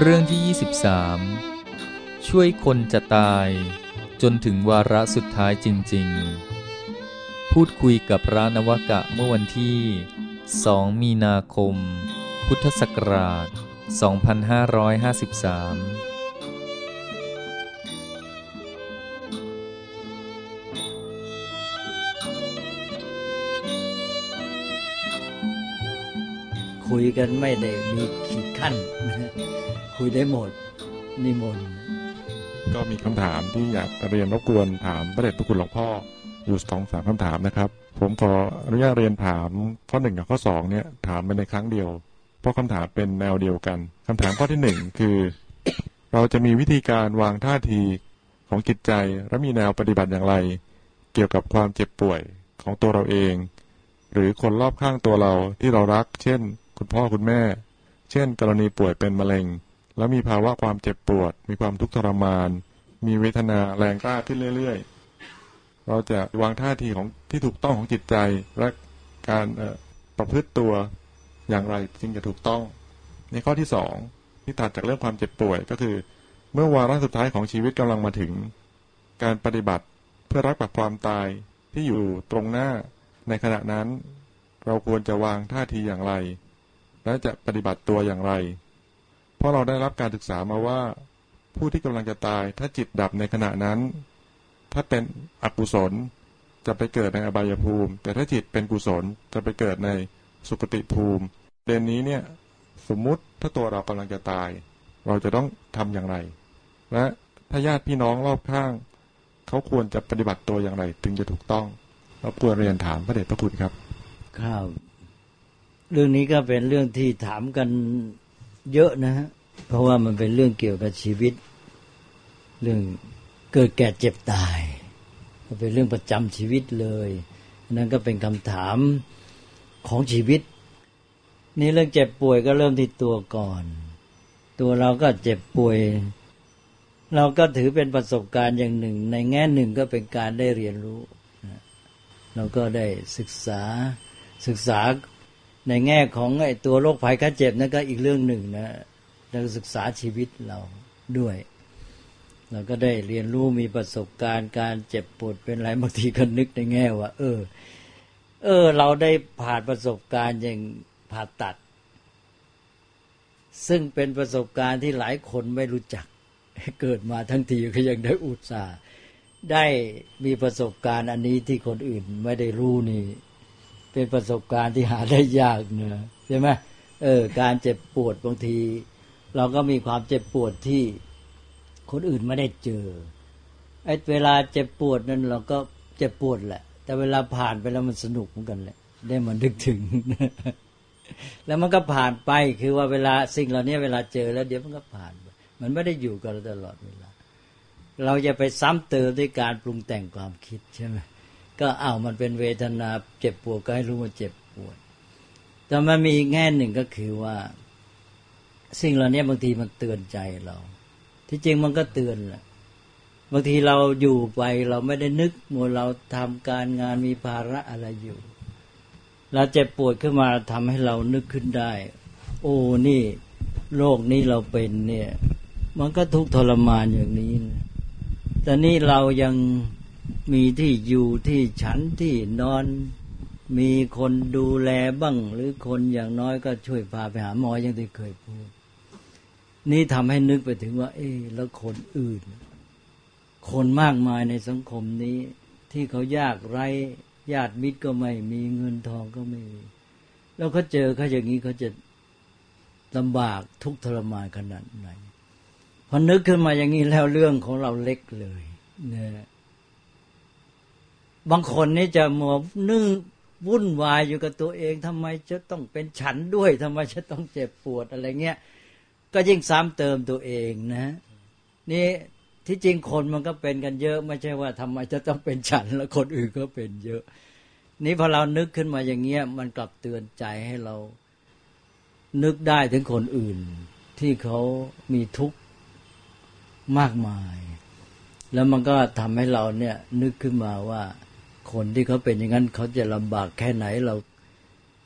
เรื่องที่ 23 ช่วยคนจะตาย จนถึงวาระสุดท้ายจริง ๆ พูดคุยกับพระนวกะเมื่อวันที่ 2 มีนาคม พุทธศักราช 2553คุยกันไม่ได้มีขีดขั้นนะฮะ คุยได้หมดนิมนต์ก็มีคำถามที่อยากเรียนรบกวนถามพระเดชพระคุณหลวงพ่ออยู่สองสามคำถามนะครับ ผมขออนุญาตเรียนถามข้อหนึ่งกับข้อสองเนี่ยถามไปในครั้งเดียว เพราะคำถามเป็นแนวเดียวกันคำถามข้อที่หนึ่งคือ เราจะมีวิธีการวางท่าทีของจิตใจและมีแนวปฏิบัติอย่างไร เกี่ยวกับความเจ็บป่วยของตัวเราเอง หรือคนรอบข้างตัวเราที่เรารัก เช่น คุณพ่อคุณแม่ เช่น กรณีป่วยเป็นมะเร็ง แล้วมีภาวะความเจ็บปวด มีความทุกข์ทรมาน มีเวทนาแรงกล้าขึ้นเรื่อยๆ เราจะวางท่าทีของที่ถูกต้องของจิตใจและการประพฤติตัวอย่างไรจึงจะถูกต้อง ในข้อที่สองที่ตัดจากเรื่องความเจ็บป่วยก็คือ เมื่อวาระสุดท้ายของชีวิตกำลังมาถึง การปฏิบัติเพื่อรักกับความตายที่อยู่ตรงหน้าในขณะนั้น เราควรจะวางท่าทีอย่างไร และจะปฏิบัติตัวอย่างไร ราะเราได้รับการศึกษามาว่า ผู้ที่กำลังจะตาย ถ้าจิตดับในขณะนั้น ถ้าเป็นอกุศลจะไปเกิดในอบายภูมิ แต่ถ้าจิตเป็นกุศลจะไปเกิดในสุคติภูมิเรนนี้เนี่ยสมมุติถ้าตัวเรากำลังจะตาย เราจะต้องทำอย่างไร และถ้าญาติพี่น้องรอบข้าง เขาควรจะปฏิบัติตัวอย่างไร ถึงจะถูกต้องเราควรเรียนถามพระเดชพระคุณครับ ครับ เรื่องนี้ก็เป็นเรื่องที่ถามกันเยอะนะฮะ เพราะว่ามันเป็นเรื่องเกี่ยวกับชีวิต เรื่องเกิดแก่เจ็บตายเป็นเรื่องประจำชีวิตเลย นั่นก็เป็นคำถามของชีวิต นี่เรื่องเจ็บป่วยก็เริ่มที่ตัวก่อน ตัวเราก็เจ็บป่วย เราก็ถือเป็นประสบการณ์อย่างหนึ่ง ในแง่หนึ่งก็เป็นการได้เรียนรู้ เราก็ได้ศึกษาศึกษาในแง่ของไอ้ตัวโรคภัยไข้เจ็บนั่นก็อีกเรื่องหนึ่งนะ เราศึกษาชีวิตเราด้วย เราก็ได้เรียนรู้มีประสบการณ์การเจ็บปวดเป็นไรบางทีก็นึกในแง่ว่า เออ เออ เราได้ผ่านประสบการณ์อย่างผ่าตัด ซึ่งเป็นประสบการณ์ที่หลายคนไม่รู้จัก เกิดมาทั้งทีก็ยังได้อุตส่าห์ได้มีประสบการณ์อันนี้ที่คนอื่นไม่ได้รู้นี่ เป็นประสบการณ์ที่หาได้ยากเนอะใช่ไหมเออ การเจ็บปวดบางที เราก็มีความเจ็บปวดที่คนอื่นไม่ได้เจอไอ้เวลาเจ็บปวดนั้นเราก็เจ็บปวดแหละ แต่เวลาผ่านไปแล้วมันสนุกเหมือนกันแหละได้มันนึกถึง แล้วมันก็ผ่านไปคือว่าเวลาสิ่งเหล่านี้เวลาเจอแล้วเดี๋ยวมันก็ผ่านไปมันไม่ได้อยู่กับเราตลอดเวลา เราจะไปซ้ำเติมด้วยการปรุงแต่งความคิดใช่ไหมก็เอ้ามันเป็นเวทนาเจ็บปวดก็ให้รู้ว่าเจ็บปวด แต่มันมีแง่หนึ่งก็คือว่า สิ่งเหล่านี้บางทีมันเตือนใจเรา ที่จริงมันก็เตือนแหละบางทีเราอยู่ไปเราไม่ได้นึกมัวเราทำการงานมีภาระอะไรอยู่เราเจ็บปวดขึ้นมาทำให้เรานึกขึ้นได้ โอ้นี่โรคนี้เราเป็นเนี่ย มันก็ทุกทรมานอย่างนี้นะแต่นี่เรายังมีที่อยู่ที่ฉันที่นอน มีคนดูแลบ้าง หรือคนอย่างน้อยก็ช่วยพาไปหาหมออย่างที่เคยพูด นี่ทำให้นึกไปถึงว่า เอ๊แล้วคนอื่น คนมากมายในสังคมนี้ ที่เขายากไร้ญาติมิตรก็ไม่มีเงินทองก็ไม่มี แล้วเขาเจอเขาอย่างนี้เขาจะลำบากทุกข์ทรมานขนาดไหนพอนึกขึ้นมาอย่างนี้แล้วเรื่องของเราเล็กเลยเนี่ยบางคนนี่จะมัวนึกวุ่นวายอยู่กับตัวเองทำไมจะต้องเป็นฉันด้วยทำไมจะต้องเจ็บปวดอะไรเงี้ย ก็ยิ่งซ้ำเติมตัวเองนะ นี่ที่จริงคนมันก็เป็นกันเยอะ ไม่ใช่ว่าทำไมจะต้องเป็นฉัน แล้วคนอื่นก็เป็นเยอะ นี่พอเรานึกขึ้นมาอย่างเงี้ย มันกลับเตือนใจให้เรา นึกได้ถึงคนอื่น ที่เขามีทุกข์มากมาย แล้วมันก็ทำให้เราเนี่ยนึกขึ้นมาว่า คนที่เขาเป็นอย่างนั้นเขาจะลำบากแค่ไหนเรา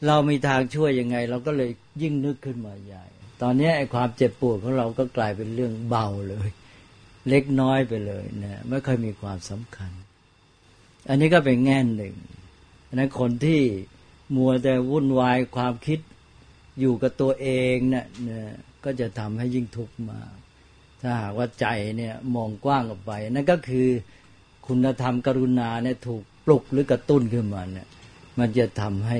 เรามีทางช่วยยังไง เราก็เลยยิ่งนึกขึ้นมาใหญ่ ตอนนี้ไอ้ความเจ็บปวดของเราก็กลายเป็นเรื่องเบาเลย เล็กน้อยไปเลยนะไม่ค่อยมีความสำคัญ อันนี้ก็เป็นแง่หนึ่งนั้นคนที่มัวแต่วุ่นวายความคิดอยู่กับตัวเองเนี่ยก็จะทำให้ยิ่งทุกข์มากถ้าหากว่าใจเนี่ยมองกว้างออกไป นั่นก็คือคุณธรรมกรุณาเนี่ยถูกปลุกหรือกระตุ้นขึ้นมาเนี่ยมันจะทำให้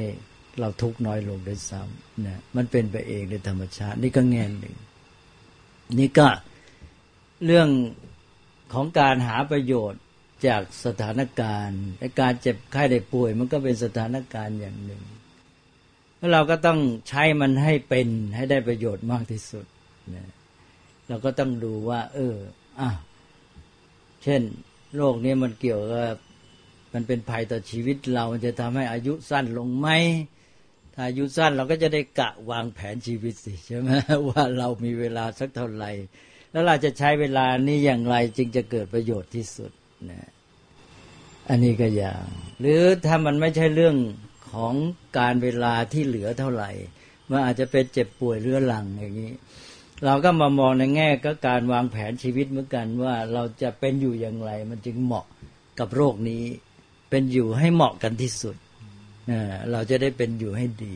เราทุกน้อยลงได้ซ้ำนะมันเป็นไปเองในธรรมชาติ นี่ก็แง่หนึ่ง นี่ก็เรื่องของการหาประโยชน์จากสถานการณ์และการเจ็บไข้ได้ป่วย มันก็เป็นสถานการณ์อย่างหนึ่งแล้วเราก็ต้องใช้มันให้เป็นให้ได้ประโยชน์มากที่สุดนะเราก็ต้องดูว่า เอออะเช่น โรคนี้มันเกี่ยวกับมันเป็นภัยต่อชีวิตเราจะทำให้อายุสั้นลงไหม ถ้าอายุสั้นเราก็จะได้กะวางแผนชีวิตสิใช่ไหมว่าเรามีเวลาสักเท่าไหร่ แล้วเราจะใช้เวลานี้อย่างไรจึงจะเกิดประโยชน์ที่สุดนะอันนี้ก็อย่าง หรือถ้ามันไม่ใช่เรื่องของการเวลาที่เหลือเท่าไหร่มันอาจจะเป็นเจ็บป่วยเรื้อรังอย่างนี้ เราก็มามองในแง่ก็การวางแผนชีวิตเหมือนกันว่าเราจะเป็นอยู่อย่างไร มันจึงเหมาะกับโรคนี้ เป็นอยู่ให้เหมาะกันที่สุด เราจะได้เป็นอยู่ให้ดี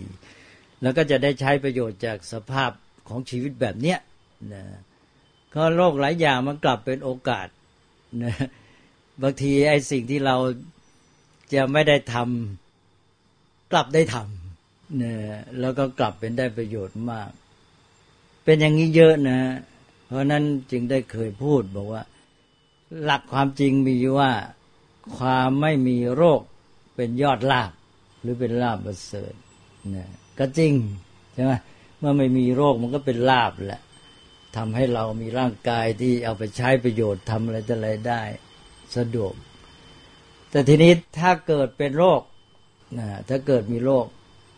แล้วก็จะได้ใช้ประโยชน์จากสภาพของชีวิตแบบเนี้ยนะก็โรคหลายอย่างมันกลับเป็นโอกาสนะบางทีไอ้สิ่งที่เราจะไม่ได้ทำกลับได้ทำนะแล้วก็กลับเป็นได้ประโยชน์มาก เป็นอย่างนี้เยอะนะ เพราะนั้นจึงได้เคยพูดบอกว่า หลักความจริงมีว่าความไม่มีโรคเป็นยอดลาบ หรือเป็นลาบประเสริฐนะก็จริงใช่ไหมเมื่อไม่มีโรคมันก็เป็นลาบแหละทำให้เรามีร่างกายที่เอาไปใช้ประโยชน์ทำอะไรจะอะไรได้สะดวก แต่ทีนี้ถ้าเกิดเป็นโรคนะถ้าเกิดมีโรค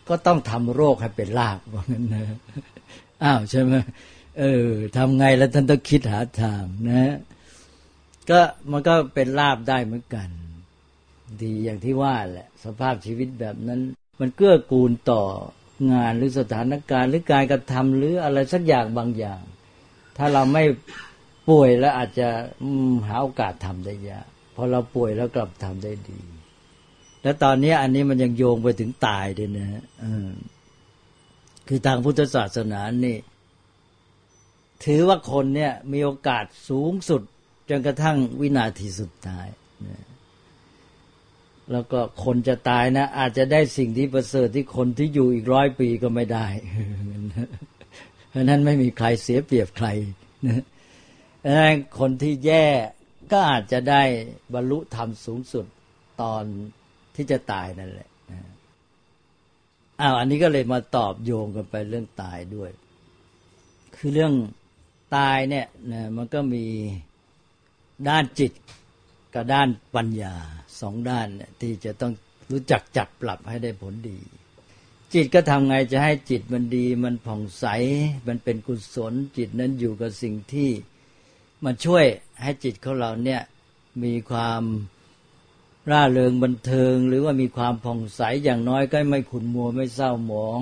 ก็ต้องทำโรคให้เป็นลาบว่างั้นนะอ้าวใช่ไหมเออทำไงแล้วท่านต้องคิดหาทางนะ ก็มันก็เป็นลาบได้เหมือนกัน ดีอย่างที่ว่าแหละ สภาพชีวิตแบบนั้น มันเกื้อกูลต่องานหรือสถานการณ์หรือการกระทำหรืออะไรสักอย่างบางอย่าง ถ้าเราไม่ป่วยแล้วอาจจะหาโอกาสทำได้ยากพอเราป่วยแล้วกลับทำได้ดี แล้วตอนนี้อันนี้มันยังโยงไปถึงตายด้วยนะคือทางพุทธศาสนานี่ ถือว่าคนเนี่ยมีโอกาสสูงสุดจนกระทั่งวินาทีสุดท้าย แล้วก็คนจะตายนะ อาจจะได้สิ่งที่ประเสริฐที่คนที่อยู่อีกร้อยปีก็ไม่ได้เพราะนั้นไม่มีใครเสียเปรียบใครนะคนที่แย่ก็อาจจะได้บรรลุธรรมสูงสุดตอนที่จะตายนั่นแหละอ้าวอันนี้ก็เลยมาตอบโยงกันไปเรื่องตายด้วย คือเรื่องตายเนี่ยนะมันก็มีด้านจิต กับด้านปัญญาสองด้านเนี่ยที่จะต้องรู้จักจับปรับให้ได้ผลดี จิตก็ทำไงจะให้จิตมันดี มันผ่องใส มันเป็นกุศล จิตนั้นอยู่กับสิ่งที่มันช่วยให้จิตของเราเนี่ยมีความร่าเริงบันเทิง หรือว่ามีความผ่องใสอย่างน้อยก็ไม่ขุนมัวไม่เศร้าหมอง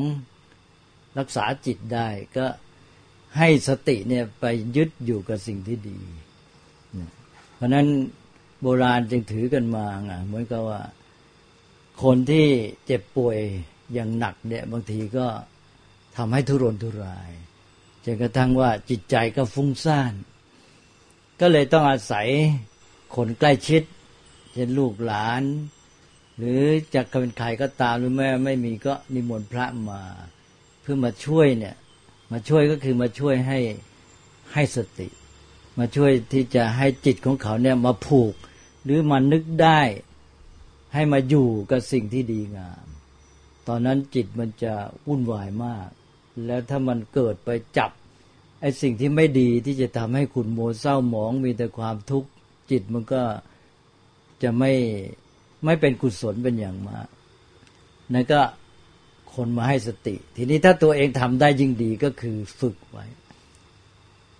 รักษาจิตได้ก็ให้สติเนี่ยไปยึดอยู่กับสิ่งที่ดี เพราะนั้น โบราณจึงถือกันมาไงเหมือนกับว่า คนที่เจ็บป่วยอย่างหนักเนี่ย บางทีก็ทำให้ทุรนทุรายจนกระทั่งว่าจิตใจก็ฟุ้งซ่าน ก็เลยต้องอาศัยคนใกล้ชิด เช่นลูกหลาน หรือจะเป็นใครก็ตามหรือแม่ไม่มีก็นิมนต์พระมา เพื่อมาช่วยเนี่ย มาช่วยก็คือมาช่วยให้ให้สติ มาช่วยที่จะให้จิตของเขาเนี่ยมาผูก หรือมานึกได้ให้มาอยู่กับสิ่งที่ดีงาม ตอนนั้นจิตมันจะวุ่นวายมาก แล้วถ้ามันเกิดไปจับไอ้สิ่งที่ไม่ดีที่จะทำให้คุณโมเศร้าหมองมีแต่ความทุกข์จิตมันก็จะไม่ไม่เป็นกุศลเป็นอย่างมากนั่นก็คนมาให้สติ ทีนี้ถ้าตัวเองทำได้ยิ่งดีก็คือฝึกไว้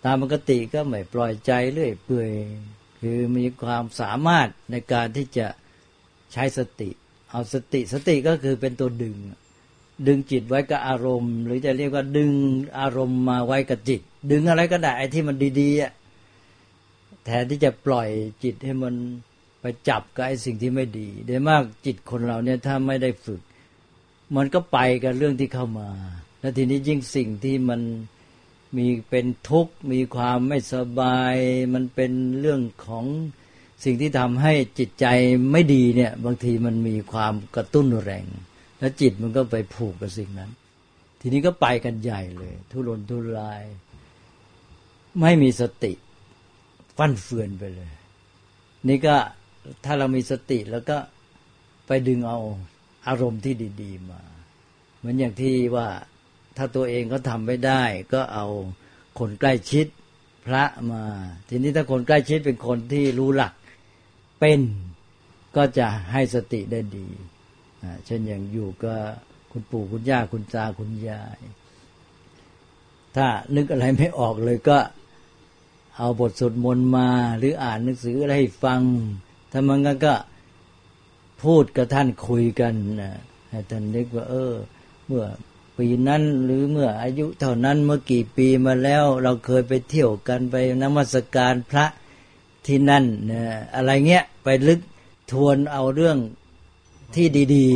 ตามปกติก็ไม่ปล่อยใจเรื่อยเปื่อยคือมีความสามารถในการที่จะใช้สติ เอาสติสติก็คือเป็นตัวดึง ดึงจิตไว้กับอารมณ์ หรือจะเรียกว่าดึงอารมณ์มาไว้กับจิต ดึงอะไรก็ได้ที่มันดีๆอะแทนที่จะปล่อยจิตให้มันไปจับกับไอ้สิ่งที่ไม่ดีโดยมากจิตคนเราเนี่ยถ้าไม่ได้ฝึก มันก็ไปกับเรื่องที่เข้ามา แล้วทีนี้ยิ่งสิ่งที่มัน มีเป็นทุกข์ มีความไม่สบาย มันเป็นเรื่องของสิ่งที่ทำให้จิตใจไม่ดีเนี่ย บางทีมันมีความกระตุ้นแรง แล้วจิตมันก็ไปผูกกับสิ่งนั้น ทีนี้ก็ไปกันใหญ่เลย ทุรนทุราย ไม่มีสติ ฟั่นเฟือนไปเลย นี่ก็ถ้าเรามีสติแล้วก็ไปดึงเอาอารมณ์ที่ดี ๆ มา เหมือนอย่างที่ว่า ถ้าตัวเองก็ทำไม่ได้ ก็เอาคนใกล้ชิดพระมา ทีนี้ถ้าคนใกล้ชิดเป็นคนที่รู้หลักเป็นก็จะให้สติได้ดีเช่นอย่างอยู่ก็คุณปู่คุณย่าคุณตาคุณยาย ถ้านึกอะไรไม่ออกเลยก็เอาบทสวดมนต์มา หรืออ่านหนังสืออะไรให้ฟัง ถ้ามันก็พูดกับท่านคุยกันนะให้ท่านนึกว่า เออ เมื่อ ปีนั้นหรือเมื่ออายุเท่านั้นเมื่อกี่ปีมาแล้วเราเคยไปเที่ยวกันไปนมัสการพระที่นั่นนะอะไรเงี้ยไปลึกทวนเอาเรื่องที่ดี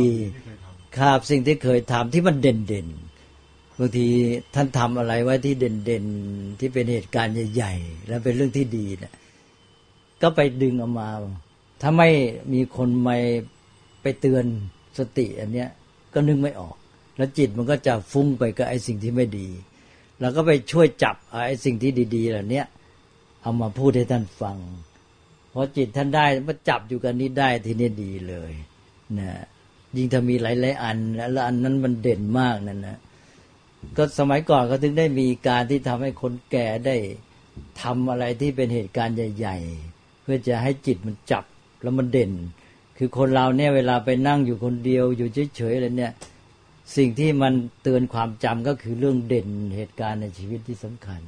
ๆครับสิ่งที่เคยทำที่มันเด่นๆบางทีท่านทำอะไรไว้ที่เด่นๆที่เป็นเหตุการณ์ใหญ่ ๆ แล้วเป็นเรื่องที่ดีนะก็ไปดึงออกมา ถ้าไม่มีคนไม่ไปเตือนสติอันเนี้ยก็นึกไม่ออก แล้วจิตมันก็จะฟุ้งไปกับไอ้สิ่งที่ไม่ดี แล้วก็ไปช่วยจับไอ้สิ่งที่ดี ๆ เหล่านี้เอามาพูดให้ท่านฟังพอจิตท่านได้มาจับอยู่กันนี้ได้ทีนี้ดีเลยนะยิ่งถ้ามีหลายๆอันแล้วอันนั้นมันเด่นมากนั่นนะก็สมัยก่อนก็ถึงได้มีการที่ทำให้คนแก่ได้ทำอะไรที่เป็นเหตุการณ์ใหญ่ ๆ เพื่อจะให้จิตมันจับแล้วมันเด่น คือคนเราเนี่ยเวลาไปนั่งอยู่คนเดียวอยู่เฉยๆอะไรเนี่ย สิ่งที่มันเตือนความจำก็คือเรื่องเด่นเหตุการณ์ในชีวิตที่สำคัญ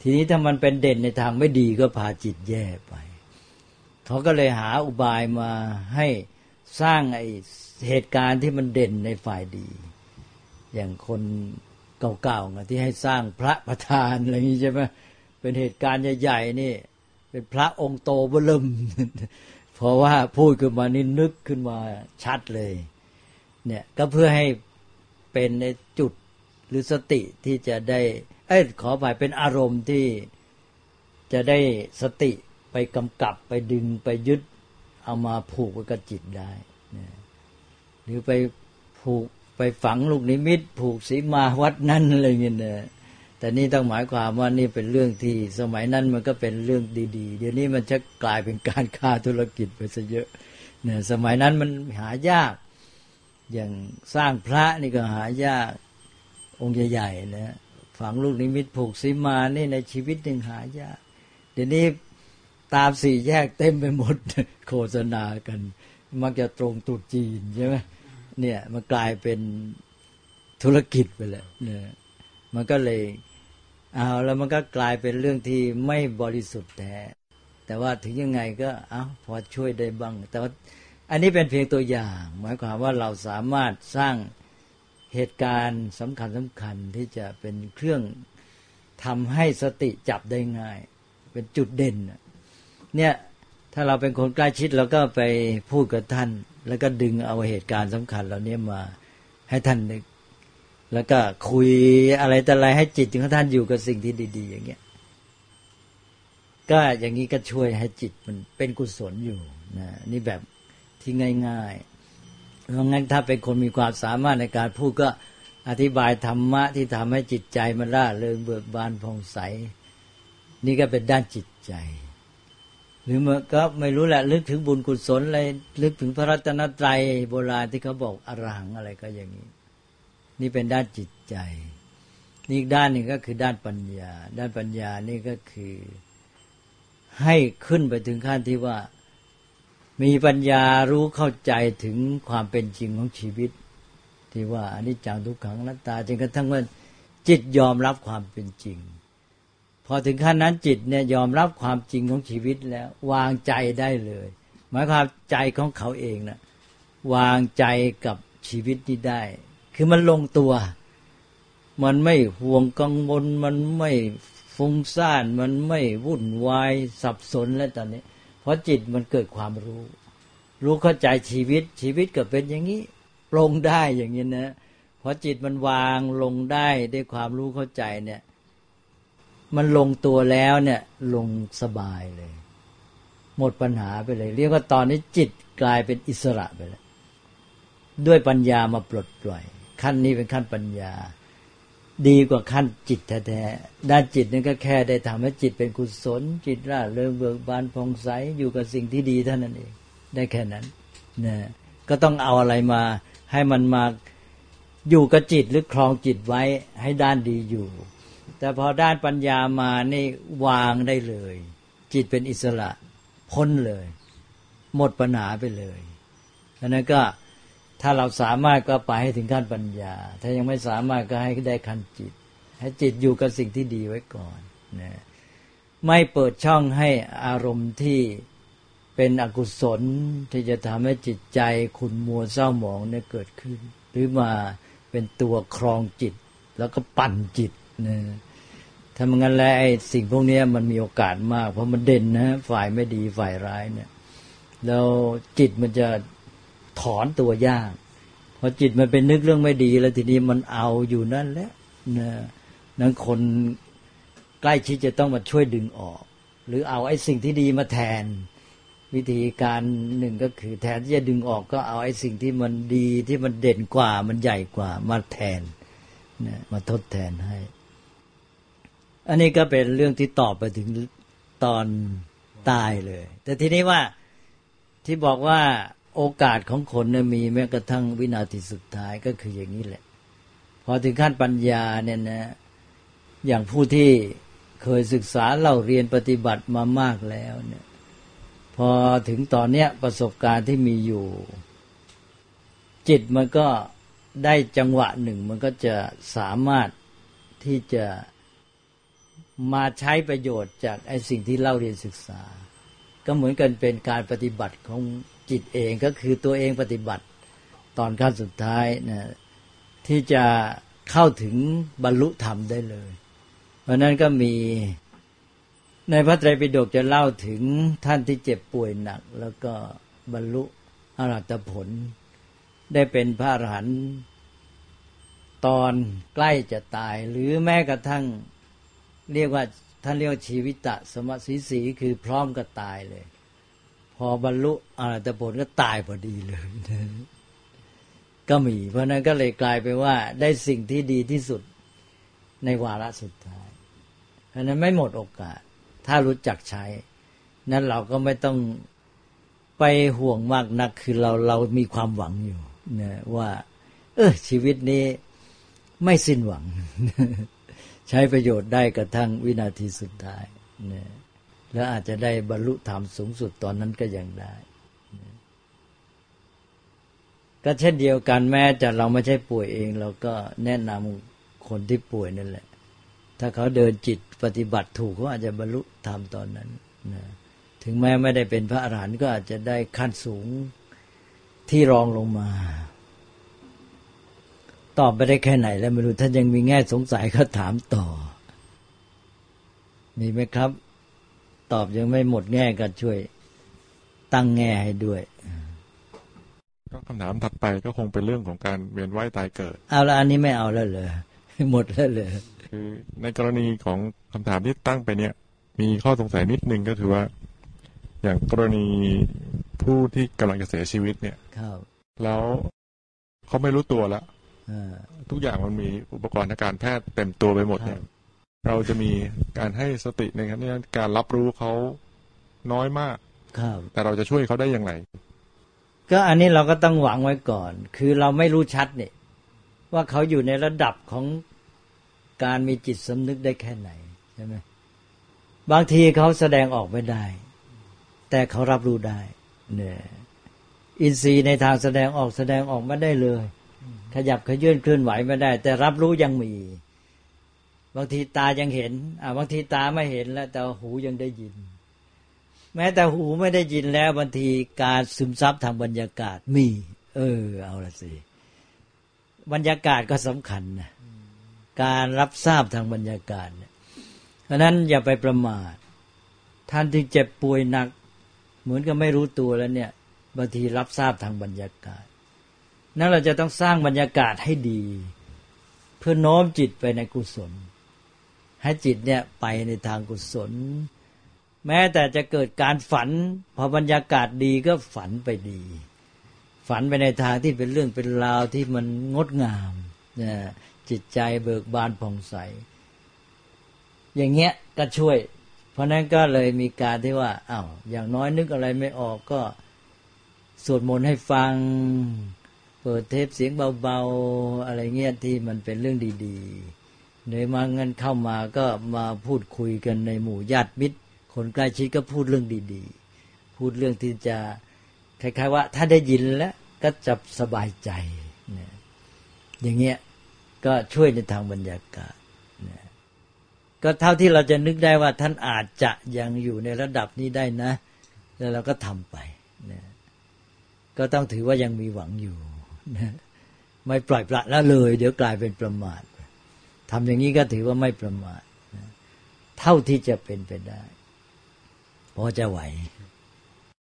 ทีนี้ถ้ามันเป็นเด่นในทางไม่ดีก็พาจิตแย่ไป เขาก็เลยหาอุบายมาให้สร้างไอเหตุการณ์ที่มันเด่นในฝ่ายดี อย่างคนเก่าๆที่ให้สร้างพระประธานอะไรอย่างนี้ใช่ไหมเป็นเหตุการณ์ใหญ่ๆนี่ เป็นพระองค์โตเบิ่มเพราะว่าพูดขึ้นมานี่นึกขึ้นมาชัดเลย เนี่ยก็เพื่อให้ เป็นในจุดหรือสติที่จะได้เอ้ขอไปเป็นอารมณ์ที่จะได้สติไปกำกับไปดึงไปยึดเอามาผูกไว้กับจิตได้นะหรือไปผูกไปฝังลูกนิมิต ผูกสีมาวัดนั้นอะไรเงี้ยนะแต่นี่ต้องหมายความว่านี่เป็นเรื่องที่สมัยนั้นมันก็เป็นเรื่องดีๆ เดี๋ยวนี้มันจะกลายเป็นการค้าธุรกิจไปซะเยอะเนี่ยสมัยนั้นมันหายาก อย่างสร้างพระนี่ก็หายากองค์ใหญ่ๆนะฝังลูกนิมิตผูกสีมานี่ในชีวิตหนึ่งหายากเดี๋ยวนี้ตามสี่แยกเต็มไปหมดโฆษณากัน มักจะตรงตุดจีนใช่ไหมเนี่ยมันกลายเป็นธุรกิจไปแล้วเนี่ยมันก็เลยเอาแล้วมันก็กลายเป็นเรื่องที่ไม่บริสุทธิ์แท้แต่ว่าถึงยังไงก็เอาพอช่วยได้บ้าง แต่ว่า อันนี้เป็นเพียงตัวอย่าง หมายความว่าเราสามารถสร้างเหตุการณ์สำคัญสำคัญที่จะเป็นเครื่องทำให้สติจับได้ง่าย เป็นจุดเด่นเนี่ยถ้าเราเป็นคนใกล้ชิดเราก็ไปพูดกับท่าน แล้วก็ดึงเอาเหตุการณ์สำคัญเหล่านี้มาให้ท่านนึกแล้วก็คุยอะไรแต่อะไรให้จิตของท่านอยู่กับสิ่งที่ดี ๆ อย่างเงี้ยก็อย่างนี้ก็ช่วยให้จิตมันเป็นกุศลอยู่นะนี่แบบ ที่ง่าย ๆ เพราะงั้นถ้าเป็นคนมีความสามารถในการพูดก็อธิบายธรรมะที่ทำให้จิตใจมันร่าเริงเบิกบานผ่องใส นี่ก็เป็นด้านจิตใจ หรือมันก็ไม่รู้แหละลึกถึงบุญกุศลอะไรลึกถึงพระรัตนตรัยโบราณที่เขาบอกอรหังอะไรก็อย่างนี้ นี่เป็นด้านจิตใจนี่อีกด้านหนึ่งก็คือด้านปัญญา ด้านปัญญานี่ก็คือให้ขึ้นไปถึงขั้นที่ว่า มีปัญญารู้เข้าใจถึงความเป็นจริงของชีวิต ที่ว่าอนิจจังทุกขังนัตตาจนกระทั่งว่าจิตยอมรับความเป็นจริง พอถึงขั้นนั้นจิตเนี่ยยอมรับความจริงของชีวิตแล้ววางใจได้เลย หมายความใจของเขาเองนะวางใจกับชีวิตนี้ได้ คือมันลงตัว มันไม่ห่วงกังวลมันไม่ฟุ้งซ่าน มันไม่วุ่นวายสับสนแล้วตอนนี้ ราะจิตมันเกิดความรู้ รู้เข้าใจชีวิตชีวิตก็เป็นอย่างนี้ปรงได้อย่างนี้นะพอจิตมันวางลงได้ด้วยความรู้เข้าใจเนี่ย มันลงตัวแล้วเนี่ย ลงสบายเลย หมดปัญหาไปเลย เรียกว่าตอนนี้จิตกลายเป็นอิสระไปแล้วด้วยปัญญามาปลดปล่อย ขั้นนี้เป็นขั้นปัญญา ดีกว่าขั้นจิตแท้ๆด้านจิตนี่ก็แค่ได้ทำให้จิตเป็นกุศล จิตร่าเริงเบิกบานผ่องใสอยู่กับสิ่งที่ดีเท่านั้นเอง ได้แค่นั้นนะก็ต้องเอาอะไรมาให้มันมาอยู่กับจิตหรือครองจิตไว้ให้ด้านดีอยู่ แต่พอด้านปัญญามานี่วางได้เลย จิตเป็นอิสระพ้นเลย หมดปัญหาไปเลยดังนั้นก็ ถ้าเราสามารถก็ไปให้ถึงขั้นปัญญา ถ้ายังไม่สามารถก็ให้ได้ขั้นจิต ให้จิตอยู่กับสิ่งที่ดีไว้ก่อนนะไม่เปิดช่องให้อารมณ์ที่เป็นอกุศลที่จะทำให้จิตใจขุนมัวเศร้าหมองเนี่ยเกิดขึ้น หรือมาเป็นตัวครองจิต แล้วก็ปั่นจิตนะถ้ามันงั้นแล้วไอ้สิ่งพวกนี้มันมีโอกาสมาก เพราะมันเด่นนะ ฝ่ายไม่ดีฝ่ายร้ายเนี่ยแล้วจิตมันจะ ถอนตัวยากพอจิตมันเป็นนึกเรื่องไม่ดีแล้วทีนี้มันเอาอยู่นั่นแหละนะนั้นคนใกล้ชิดจะต้องมาช่วยดึงออก หรือเอาไอ้สิ่งที่ดีมาแทน วิธีการหนึ่งก็คือ แทนที่จะดึงออกก็เอาไอ้สิ่งที่มันดีที่มันเด่นกว่ามันใหญ่กว่ามาแทนนะมาทดแทนให้ อันนี้ก็เป็นเรื่องที่ตอบไปถึงตอนตายเลย แต่ทีนี้ว่าที่บอกว่า โอกาสของคนเนี่ยมีแม้กระทั่งวินาทีสุดท้ายก็คืออย่างนี้แหละ พอถึงขั้นปัญญาเนี่ยนะ อย่างผู้ที่เคยศึกษาเล่าเรียนปฏิบัติมามากแล้วเนี่ย พอถึงตอนเนี้ยประสบการณ์ที่มีอยู่ จิตมันก็ได้จังหวะหนึ่ง มันก็จะสามารถที่จะมาใช้ประโยชน์จากไอ้สิ่งที่เล่าเรียนศึกษา ก็เหมือนกันเป็นการปฏิบัติของ จิตเองก็คือตัวเองปฏิบัติตอนขั้นสุดท้ายนะที่จะเข้าถึงบรรลุธรรมได้เลย เพราะนั้นก็มีในพระไตรปิฎกจะเล่าถึงท่านที่เจ็บป่วยหนัก แล้วก็บรรลุอรหัตผล ได้เป็นพระอรหันต์ตอนใกล้จะตาย หรือแม้กระทั่งเรียกว่าท่านเรียกวชีวิตะสมสีสีคือพร้อมกับตายเลย พอบรรลุอรหัตผลก็ตายพอดีเลยก็มี เพราะนั้นก็เลยกลายไปว่า ได้สิ่งที่ดีที่สุดในวาระสุดท้าย เพราะนั้นไม่หมดโอกาส ถ้ารู้จักใช้ นั้นเราก็ไม่ต้องไปห่วงมากนักคือเราเรามีความหวังอยู่นะว่า เออชีวิตนี้ไม่สิ้นหวัง ใช้ประโยชน์ได้กระทั่งวินาทีสุดท้ายนะ แล้วอาจจะได้บรรลุธรรมสูงสุดตอนนั้นก็ยังได้ ก็เช่นเดียวกันแม้จะเราไม่ใช่ป่วยเอง เราก็แนะนำคนที่ป่วยนั่นแหละ ถ้าเขาเดินจิตปฏิบัติถูกเขาอาจจะบรรลุธรรมตอนนั้นนะถึงแม้ไม่ได้เป็นพระอรหันต์ก็อาจจะได้ขั้นสูงที่รองลงมา ตอบไปได้แค่ไหน แล้วไม่รู้ท่านยังมีแง่สงสัยก็ถามต่อ มีไหมครับ ตอบยังไม่หมดแง่ก็ช่วย ตั้งแง่ให้ด้วย ก็คำถามถัดไปก็คงเป็นเรื่องของการเวียนว่ายตายเกิด เอาละอันนี้ไม่เอาแล้วเลยหมดแล้วเลยคือในกรณีของคำถามที่ตั้งไปเนี่ย มีข้อสงสัยนิดนึงก็คือว่า อย่างกรณีผู้ที่กำลังจะเสียชีวิตเนี่ยครับแล้วเขาไม่รู้ตัวแล้วอ่าทุกอย่างมันมีอุปกรณ์ทางการแพทย์เต็มตัวไปหมดเนี่ย เราจะมีการให้สติในการการรับรู้เขาน้อยมากครับแต่เราจะช่วยเขาได้อย่างไร ก็อันนี้เราก็ต้องหวังไว้ก่อน คือเราไม่รู้ชัดเนี่ยว่าเขาอยู่ในระดับของการมีจิตสำนึกได้แค่ไหนใช่ไหมบางทีเขาแสดงออกไม่ได้ แต่เขารับรู้ได้ เนี่ย อินทรีย์ในทางแสดงออกแสดงออกไม่ได้เลย ขยับขยื่นเคลื่อนไหวไม่ได้ แต่รับรู้ยังมี บางทีตายังเห็นอ่าบางทีตาไม่เห็นแล้ว แต่หูยังได้ยิน แม้แต่หูไม่ได้ยินแล้วบางทีการซึมซับทางบรรยากาศมี เออ เอาละสิบรรยากาศก็สำคัญนะการรับทราบทางบรรยากาศเนี่ยเพราะนั้นอย่าไปประมาทท่านที่เจ็บป่วยหนัก เหมือนกับไม่รู้ตัวแล้วเนี่ยบางทีรับทราบทางบรรยากาศ นั้นเราจะต้องสร้างบรรยากาศให้ดี เพื่อโน้มจิตไปในกุศล ให้จิตเนี่ยไปในทางกุศล แม้แต่จะเกิดการฝันพอบรรยากาศดีก็ฝันไปดี ฝันไปในทางที่เป็นเรื่องเป็นราวที่มันงดงามนะจิตใจเบิกบานผ่องใส อย่างเงี้ยก็ช่วย เพราะนั้นก็เลยมีการที่ว่าอา้าวอย่างน้อยนึกอะไรไม่ออกก็สวดมนต์ให้ฟัง เปิดเทปเสียงเบาๆ อะไรเงี้ยที่มันเป็นเรื่องดี ๆ เนยมาเงินเข้ามาก็มาพูดคุยกันในหมู่ญาติมิตร คนใกล้ชิดก็พูดเรื่องดีๆ พูดเรื่องที่จะคล้ายๆว่า ถ้าได้ยินแล้วก็จะสบายใจเนี่ยอย่างเงี้ยก็ช่วยในทางบรรยากาศนะก็เท่าที่เราจะนึกได้ว่าท่านอาจจะยังอยู่ในระดับนี้ได้นะ แล้วเราก็ทำไปนะก็ต้องถือว่ายังมีหวังอยู่นะไม่ปล่อยปละละเลย เดี๋ยวกลายเป็นประมาท ทำอย่างนี้ก็ถือว่าไม่ประมาทเท่าที่จะเป็นไปได้พอจะไหว